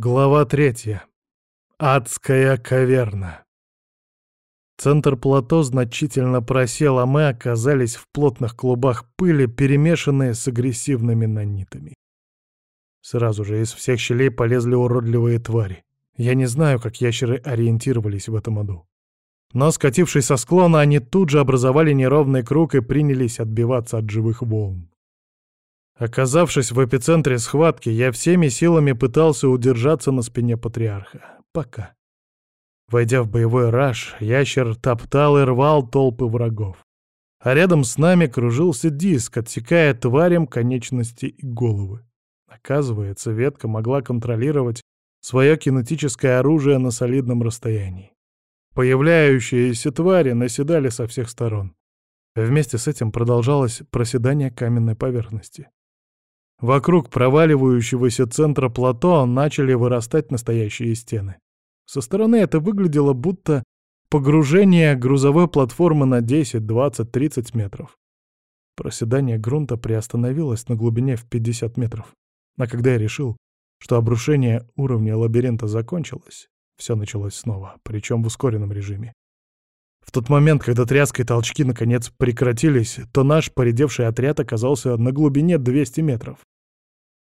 Глава третья. Адская каверна. Центр плато значительно просел, а мы оказались в плотных клубах пыли, перемешанные с агрессивными нанитами. Сразу же из всех щелей полезли уродливые твари. Я не знаю, как ящеры ориентировались в этом аду. Но, скатившись со склона, они тут же образовали неровный круг и принялись отбиваться от живых волн. Оказавшись в эпицентре схватки, я всеми силами пытался удержаться на спине патриарха. Пока. Войдя в боевой раж, ящер топтал и рвал толпы врагов. А рядом с нами кружился диск, отсекая тварям конечности и головы. Оказывается, ветка могла контролировать свое кинетическое оружие на солидном расстоянии. Появляющиеся твари наседали со всех сторон. Вместе с этим продолжалось проседание каменной поверхности. Вокруг проваливающегося центра плато начали вырастать настоящие стены. Со стороны это выглядело будто погружение грузовой платформы на 10, 20, 30 метров. Проседание грунта приостановилось на глубине в 50 метров. А когда я решил, что обрушение уровня лабиринта закончилось, все началось снова, причем в ускоренном режиме. В тот момент, когда тряска и толчки наконец прекратились, то наш поредевший отряд оказался на глубине 200 метров.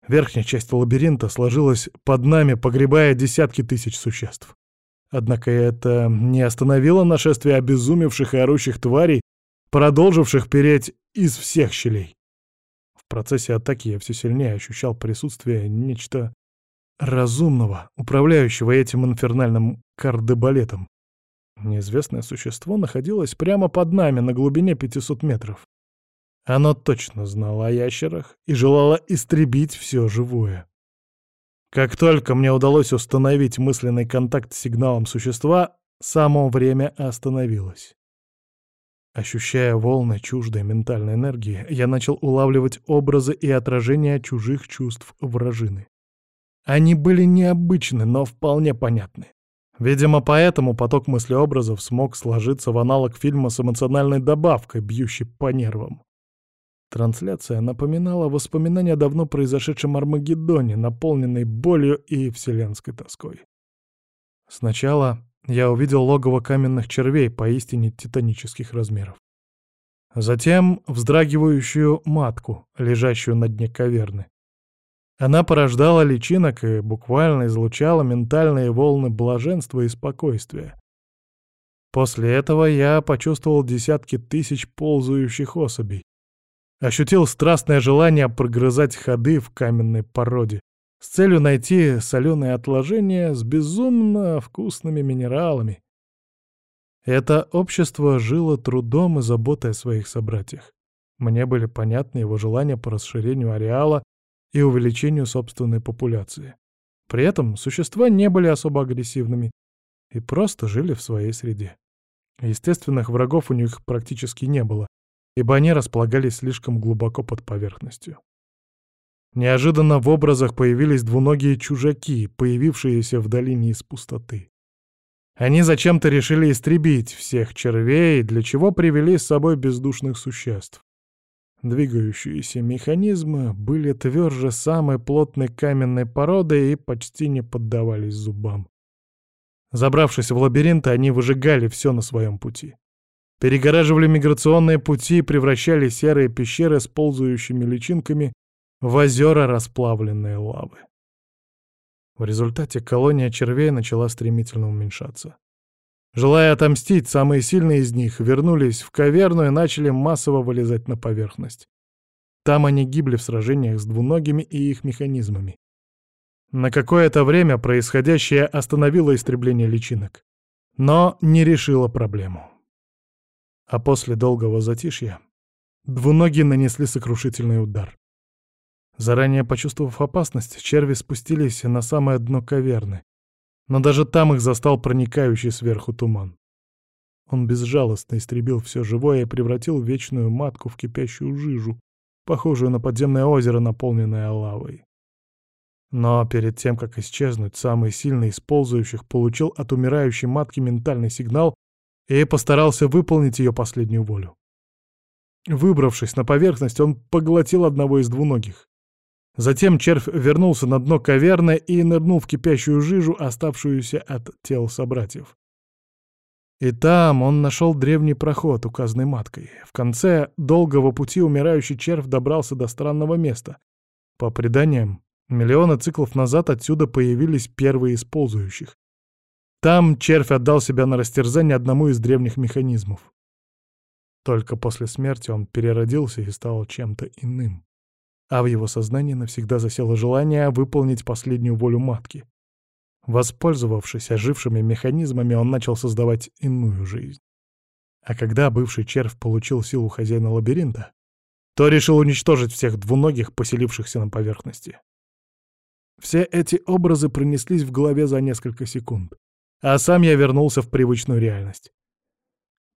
Верхняя часть лабиринта сложилась под нами, погребая десятки тысяч существ. Однако это не остановило нашествие обезумевших и орущих тварей, продолживших переть из всех щелей. В процессе атаки я все сильнее ощущал присутствие нечто разумного, управляющего этим инфернальным кардебалетом. Неизвестное существо находилось прямо под нами на глубине 500 метров. Оно точно знало о ящерах и желало истребить все живое. Как только мне удалось установить мысленный контакт с сигналом существа, само время остановилось. Ощущая волны чуждой ментальной энергии, я начал улавливать образы и отражения чужих чувств вражины. Они были необычны, но вполне понятны. Видимо, поэтому поток мыслеобразов смог сложиться в аналог фильма с эмоциональной добавкой, бьющей по нервам. Трансляция напоминала воспоминания о давно произошедшем Армагеддоне, наполненной болью и вселенской тоской. Сначала я увидел логово каменных червей поистине титанических размеров. Затем вздрагивающую матку, лежащую на дне каверны. Она порождала личинок и буквально излучала ментальные волны блаженства и спокойствия. После этого я почувствовал десятки тысяч ползающих особей. Ощутил страстное желание прогрызать ходы в каменной породе с целью найти соленые отложения с безумно вкусными минералами. Это общество жило трудом и заботой о своих собратьях. Мне были понятны его желания по расширению ареала и увеличению собственной популяции. При этом существа не были особо агрессивными и просто жили в своей среде. Естественных врагов у них практически не было, ибо они располагались слишком глубоко под поверхностью. Неожиданно в образах появились двуногие чужаки, появившиеся в долине из пустоты. Они зачем-то решили истребить всех червей, для чего привели с собой бездушных существ. Двигающиеся механизмы были тверже самой плотной каменной породы и почти не поддавались зубам. Забравшись в лабиринты, они выжигали все на своем пути. Перегораживали миграционные пути и превращали серые пещеры с ползающими личинками в озера расплавленной лавы. В результате колония червей начала стремительно уменьшаться. Желая отомстить, самые сильные из них вернулись в каверну и начали массово вылезать на поверхность. Там они гибли в сражениях с двуногими и их механизмами. На какое-то время происходящее остановило истребление личинок, но не решило проблему. А после долгого затишья двуногие нанесли сокрушительный удар. Заранее почувствовав опасность, черви спустились на самое дно каверны, но даже там их застал проникающий сверху туман. Он безжалостно истребил все живое и превратил вечную матку в кипящую жижу, похожую на подземное озеро, наполненное лавой. Но перед тем, как исчезнуть, самый сильный из ползающих получил от умирающей матки ментальный сигнал и постарался выполнить ее последнюю волю. Выбравшись на поверхность, он поглотил одного из двуногих. Затем червь вернулся на дно каверны и нырнул в кипящую жижу, оставшуюся от тел собратьев. И там он нашел древний проход, указанный маткой. В конце долгого пути умирающий червь добрался до странного места. По преданиям, миллионы циклов назад отсюда появились первые из ползающих. Там червь отдал себя на растерзание одному из древних механизмов. Только после смерти он переродился и стал чем-то иным. А в его сознании навсегда засело желание выполнить последнюю волю матки. Воспользовавшись ожившими механизмами, он начал создавать иную жизнь. А когда бывший червь получил силу хозяина лабиринта, то решил уничтожить всех двуногих, поселившихся на поверхности. Все эти образы пронеслись в голове за несколько секунд, а сам я вернулся в привычную реальность.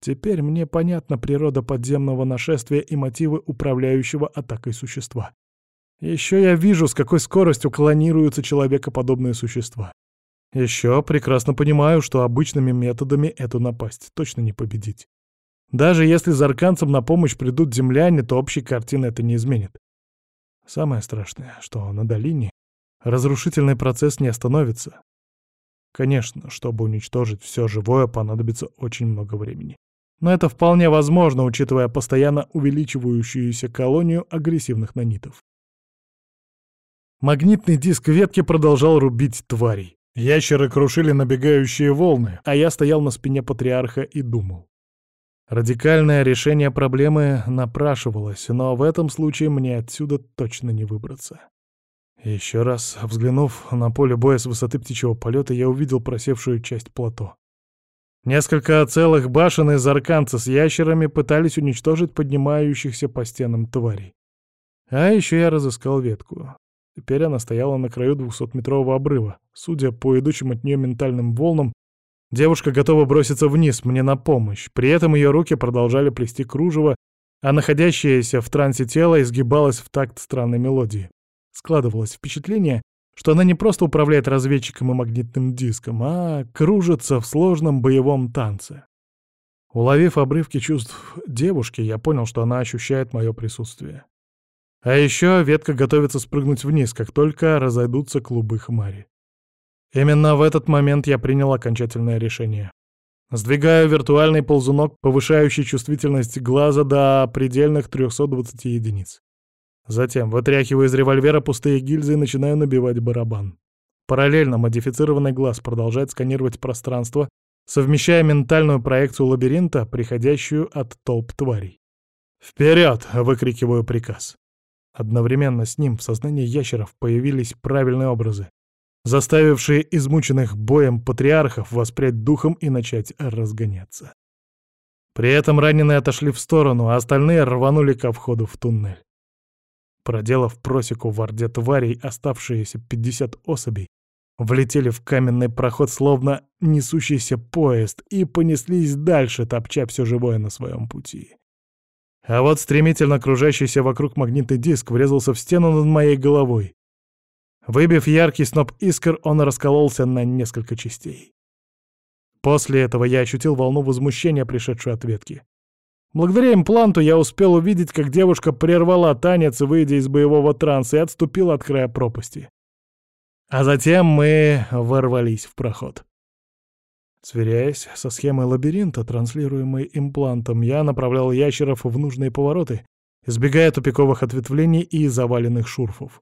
Теперь мне понятна природа подземного нашествия и мотивы управляющего атакой существа. Еще я вижу, с какой скоростью клонируются человекоподобные существа. Еще прекрасно понимаю, что обычными методами эту напасть точно не победить. Даже если за арканцам на помощь придут земляне, то общей картины это не изменит. Самое страшное, что на долине разрушительный процесс не остановится. Конечно, чтобы уничтожить все живое, понадобится очень много времени. Но это вполне возможно, учитывая постоянно увеличивающуюся колонию агрессивных нанитов. Магнитный диск ветки продолжал рубить тварей. Ящеры крушили набегающие волны, а я стоял на спине патриарха и думал. Радикальное решение проблемы напрашивалось, но в этом случае мне отсюда точно не выбраться. Еще раз взглянув на поле боя с высоты птичьего полета, я увидел просевшую часть плато. Несколько целых башен из арканца с ящерами пытались уничтожить поднимающихся по стенам тварей. А еще я разыскал ветку. Теперь она стояла на краю двухсотметрового обрыва. Судя по идущим от нее ментальным волнам, девушка готова броситься вниз мне на помощь. При этом ее руки продолжали плести кружево, а находящееся в трансе тело изгибалось в такт странной мелодии. Складывалось впечатление, что она не просто управляет разведчиком и магнитным диском, а кружится в сложном боевом танце. Уловив обрывки чувств девушки, я понял, что она ощущает мое присутствие. А еще ветка готовится спрыгнуть вниз, как только разойдутся клубы хмари. Именно в этот момент я принял окончательное решение. Сдвигаю виртуальный ползунок, повышающий чувствительность глаза до предельных 320 единиц. Затем вытряхиваю из револьвера пустые гильзы и начинаю набивать барабан. Параллельно модифицированный глаз продолжает сканировать пространство, совмещая ментальную проекцию лабиринта, приходящую от толп тварей. «Вперед!» — выкрикиваю приказ. Одновременно с ним в сознании ящеров появились правильные образы, заставившие измученных боем патриархов воспрять духом и начать разгоняться. При этом раненые отошли в сторону, а остальные рванули ко входу в туннель. Проделав просеку в орде тварей, оставшиеся 50 особей влетели в каменный проход, словно несущийся поезд, и понеслись дальше, топча все живое на своем пути. А вот стремительно кружащийся вокруг магнитный диск врезался в стену над моей головой. Выбив яркий сноп искр, он раскололся на несколько частей. После этого я ощутил волну возмущения, пришедшую от ветки. Благодаря импланту я успел увидеть, как девушка прервала танец, выйдя из боевого транса, и отступила от края пропасти. А затем мы ворвались в проход. Сверяясь со схемой лабиринта, транслируемой имплантом, я направлял ящеров в нужные повороты, избегая тупиковых ответвлений и заваленных шурфов.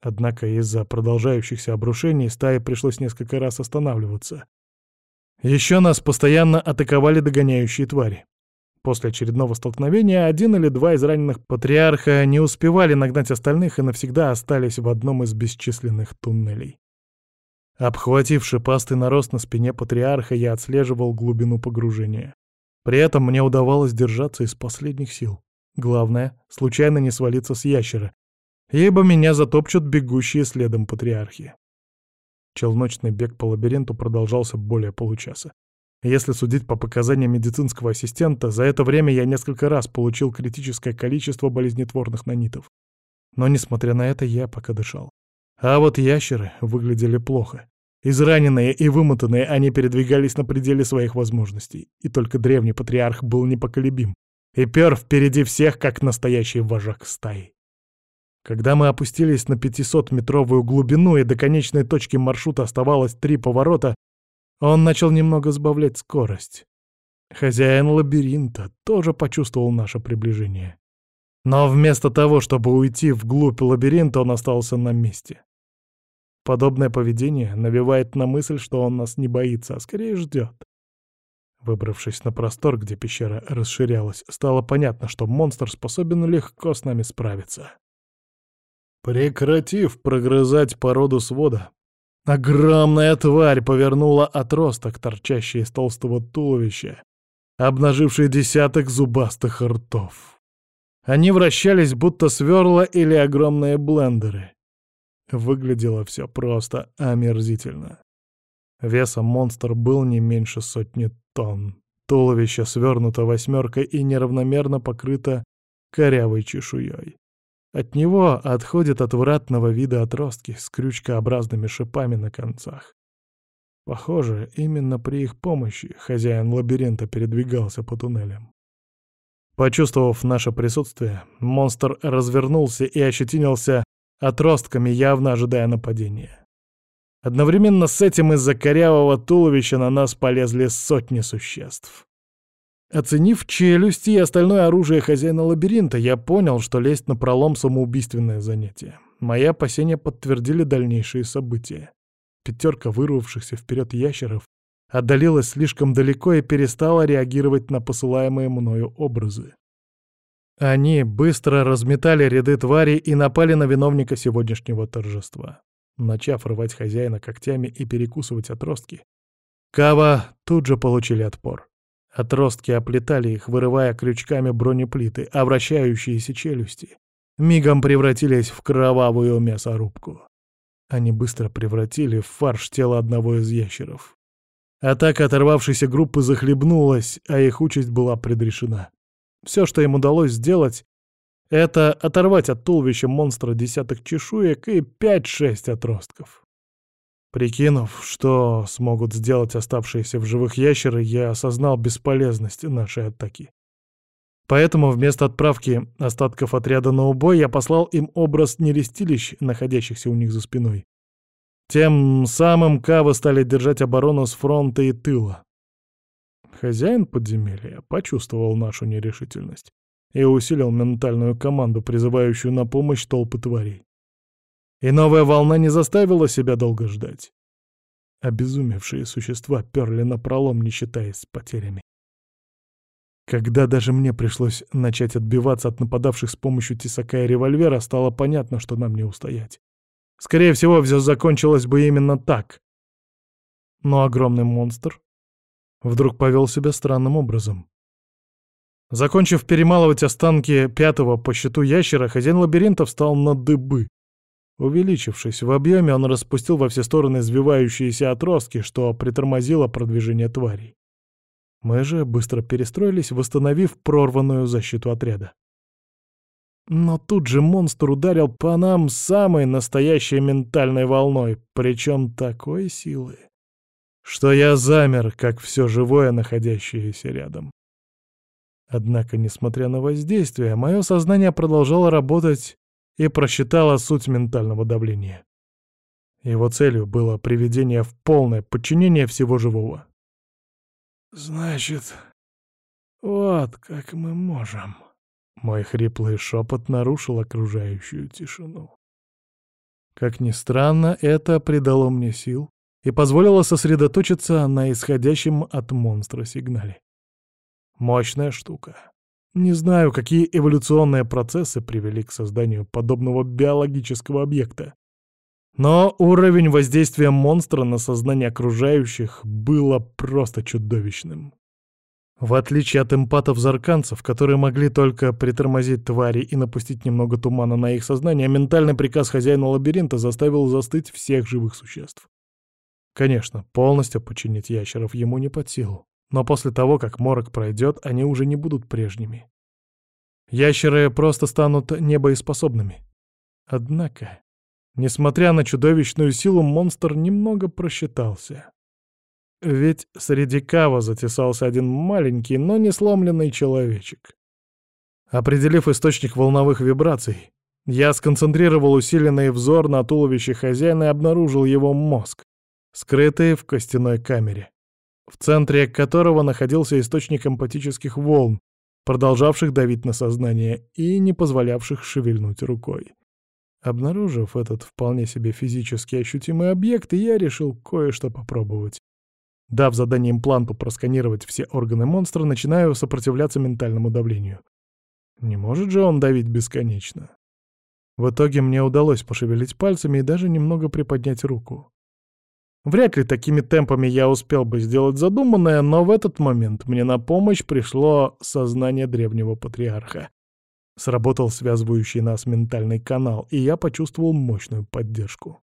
Однако из-за продолжающихся обрушений стае пришлось несколько раз останавливаться. Еще нас постоянно атаковали догоняющие твари. После очередного столкновения один или два из раненых патриарха не успевали нагнать остальных и навсегда остались в одном из бесчисленных туннелей. Обхватив шипастый нарост на спине патриарха, я отслеживал глубину погружения. При этом мне удавалось держаться из последних сил. Главное — случайно не свалиться с ящера, ибо меня затопчут бегущие следом патриархи. Челночный бег по лабиринту продолжался более получаса. Если судить по показаниям медицинского ассистента, за это время я несколько раз получил критическое количество болезнетворных нанитов. Но, несмотря на это, я пока дышал. А вот ящеры выглядели плохо. Израненные и вымотанные, они передвигались на пределе своих возможностей. И только древний патриарх был непоколебим. И пер впереди всех, как настоящий вожак стаи. Когда мы опустились на 500-метровую глубину и до конечной точки маршрута оставалось три поворота, он начал немного сбавлять скорость. Хозяин лабиринта тоже почувствовал наше приближение. Но вместо того, чтобы уйти вглубь лабиринта, он остался на месте. Подобное поведение навевает на мысль, что он нас не боится, а скорее ждет. Выбравшись на простор, где пещера расширялась, стало понятно, что монстр способен легко с нами справиться. Прекратив прогрызать породу свода, огромная тварь повернула отросток, торчащий из толстого туловища, обнаживший десяток зубастых ртов. Они вращались, будто сверла или огромные блендеры. Выглядело все просто омерзительно. Весом монстр был не меньше сотни тонн. Туловище свернуто восьмеркой и неравномерно покрыто корявой чешуей. От него отходят отвратного вида отростки с крючкообразными шипами на концах. Похоже, именно при их помощи хозяин лабиринта передвигался по туннелям. Почувствовав наше присутствие, монстр развернулся и ощетинился отростками, явно ожидая нападения. Одновременно с этим из-за корявого туловища на нас полезли сотни существ. Оценив челюсти и остальное оружие хозяина лабиринта, я понял, что лезть на пролом — самоубийственное занятие. Мои опасения подтвердили дальнейшие события. Пятерка вырвавшихся вперед ящеров отдалилась слишком далеко и перестала реагировать на посылаемые мною образы. Они быстро разметали ряды тварей и напали на виновника сегодняшнего торжества. Начав рвать хозяина когтями и перекусывать отростки, Кава тут же получили отпор. Отростки оплетали их, вырывая крючками бронеплиты, а вращающиеся челюсти мигом превратились в кровавую мясорубку. Они быстро превратили в фарш тело одного из ящеров. Атака оторвавшейся группы захлебнулась, а их участь была предрешена. Все, что им удалось сделать, это оторвать от туловища монстра десяток чешуек и пять-шесть отростков. Прикинув, что смогут сделать оставшиеся в живых ящеры, я осознал бесполезность нашей атаки. Поэтому вместо отправки остатков отряда на убой я послал им образ нерестилищ, находящихся у них за спиной. Тем самым Кавы стали держать оборону с фронта и тыла. Хозяин подземелья почувствовал нашу нерешительность и усилил ментальную команду, призывающую на помощь толпы тварей. И новая волна не заставила себя долго ждать. Обезумевшие существа перли на пролом, не считаясь с потерями. Когда даже мне пришлось начать отбиваться от нападавших с помощью тесака и револьвера, стало понятно, что нам не устоять. Скорее всего, все закончилось бы именно так. Но огромный монстр вдруг повел себя странным образом. Закончив перемалывать останки пятого по счету ящера, хозяин лабиринта встал на дыбы. Увеличившись в объеме, он распустил во все стороны извивающиеся отростки, что притормозило продвижение тварей. Мы же быстро перестроились, восстановив прорванную защиту отряда. Но тут же монстр ударил по нам самой настоящей ментальной волной, причем такой силы, что я замер, как все живое, находящееся рядом. Однако, несмотря на воздействие, мое сознание продолжало работать и просчитало суть ментального давления. Его целью было приведение в полное подчинение всего живого. «Значит, вот как мы можем...» Мой хриплый шепот нарушил окружающую тишину. Как ни странно, это придало мне сил и позволило сосредоточиться на исходящем от монстра сигнале. Мощная штука. Не знаю, какие эволюционные процессы привели к созданию подобного биологического объекта. Но уровень воздействия монстра на сознание окружающих было просто чудовищным. В отличие от эмпатов-зарканцев, которые могли только притормозить твари и напустить немного тумана на их сознание, ментальный приказ хозяина лабиринта заставил застыть всех живых существ. Конечно, полностью подчинить ящеров ему не под силу, но после того, как морок пройдет, они уже не будут прежними. Ящеры просто станут небоеспособными. Однако, несмотря на чудовищную силу, монстр немного просчитался. Ведь среди кава затесался один маленький, но не сломленный человечек. Определив источник волновых вибраций, Я сконцентрировал усиленный взор на туловище хозяина и обнаружил его мозг, скрытый в костяной камере, в центре которого находился источник эмпатических волн, продолжавших давить на сознание и не позволявших шевельнуть рукой. Обнаружив этот вполне себе физически ощутимый объект, я решил кое-что попробовать. Дав задание импланту просканировать все органы монстра, начинаю сопротивляться ментальному давлению. Не может же он давить бесконечно. В итоге мне удалось пошевелить пальцами и даже немного приподнять руку. Вряд ли такими темпами я успел бы сделать задуманное, но в этот момент мне на помощь пришло сознание древнего патриарха. Сработал связывающий нас ментальный канал, и я почувствовал мощную поддержку.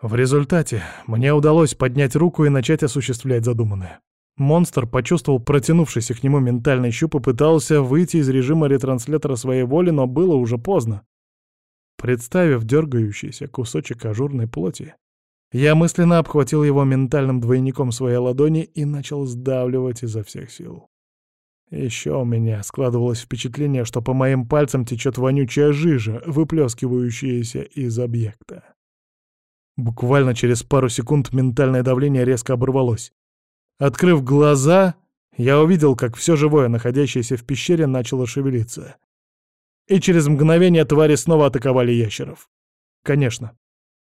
В результате мне удалось поднять руку и начать осуществлять задуманное. Монстр почувствовал протянувшийся к нему ментальный щуп и пытался выйти из режима ретранслятора своей воли, но было уже поздно. Представив дергающийся кусочек ажурной плоти, я мысленно обхватил его ментальным двойником своей ладони и начал сдавливать изо всех сил. Еще у меня складывалось впечатление, что по моим пальцам течет вонючая жижа, выплескивающаяся из объекта. Буквально через пару секунд ментальное давление резко оборвалось. Открыв глаза, я увидел, как все живое, находящееся в пещере, начало шевелиться. И через мгновение твари снова атаковали ящеров. Конечно,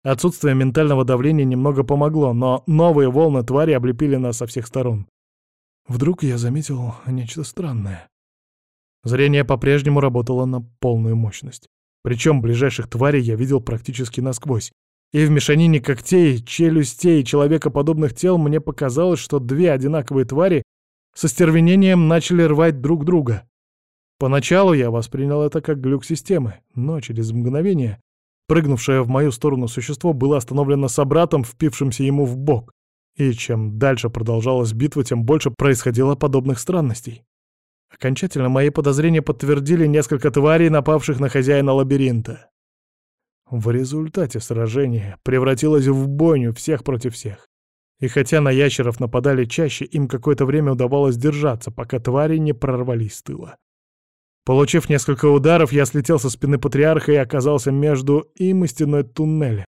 отсутствие ментального давления немного помогло, но новые волны твари облепили нас со всех сторон. Вдруг я заметил нечто странное. Зрение по-прежнему работало на полную мощность. Причем ближайших тварей я видел практически насквозь. И в мешанине когтей, челюстей и человекоподобных тел мне показалось, что две одинаковые твари со стервенением начали рвать друг друга. Поначалу я воспринял это как глюк системы, но через мгновение прыгнувшее в мою сторону существо было остановлено собратом, впившимся ему в бок. И чем дальше продолжалась битва, тем больше происходило подобных странностей. Окончательно мои подозрения подтвердили несколько тварей, напавших на хозяина лабиринта. В результате сражение превратилось в бойню всех против всех. И хотя на ящеров нападали чаще, им какое-то время удавалось держаться, пока твари не прорвались с тыла. Получив несколько ударов, я слетел со спины патриарха и оказался между им и стеной туннеля,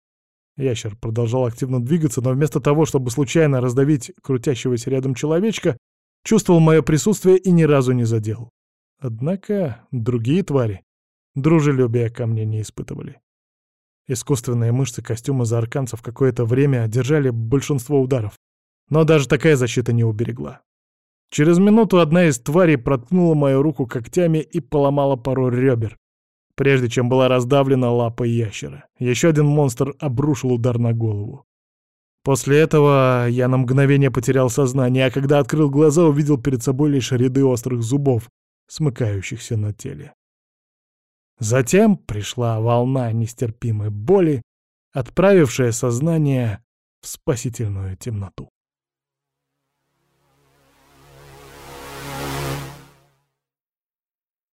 Ящер продолжал активно двигаться, но вместо того, чтобы случайно раздавить крутящегося рядом человечка, чувствовал мое присутствие и ни разу не задел. Однако другие твари дружелюбия ко мне не испытывали. Искусственные мышцы костюма заарканцев какое-то время держали большинство ударов, но даже такая защита не уберегла. Через минуту одна из тварей проткнула мою руку когтями и поломала пару ребер, прежде чем была раздавлена лапой ящера. Еще один монстр обрушил удар на голову. После этого я на мгновение потерял сознание, а когда открыл глаза, увидел перед собой лишь ряды острых зубов, смыкающихся на теле. Затем пришла волна нестерпимой боли, отправившая сознание в спасительную темноту.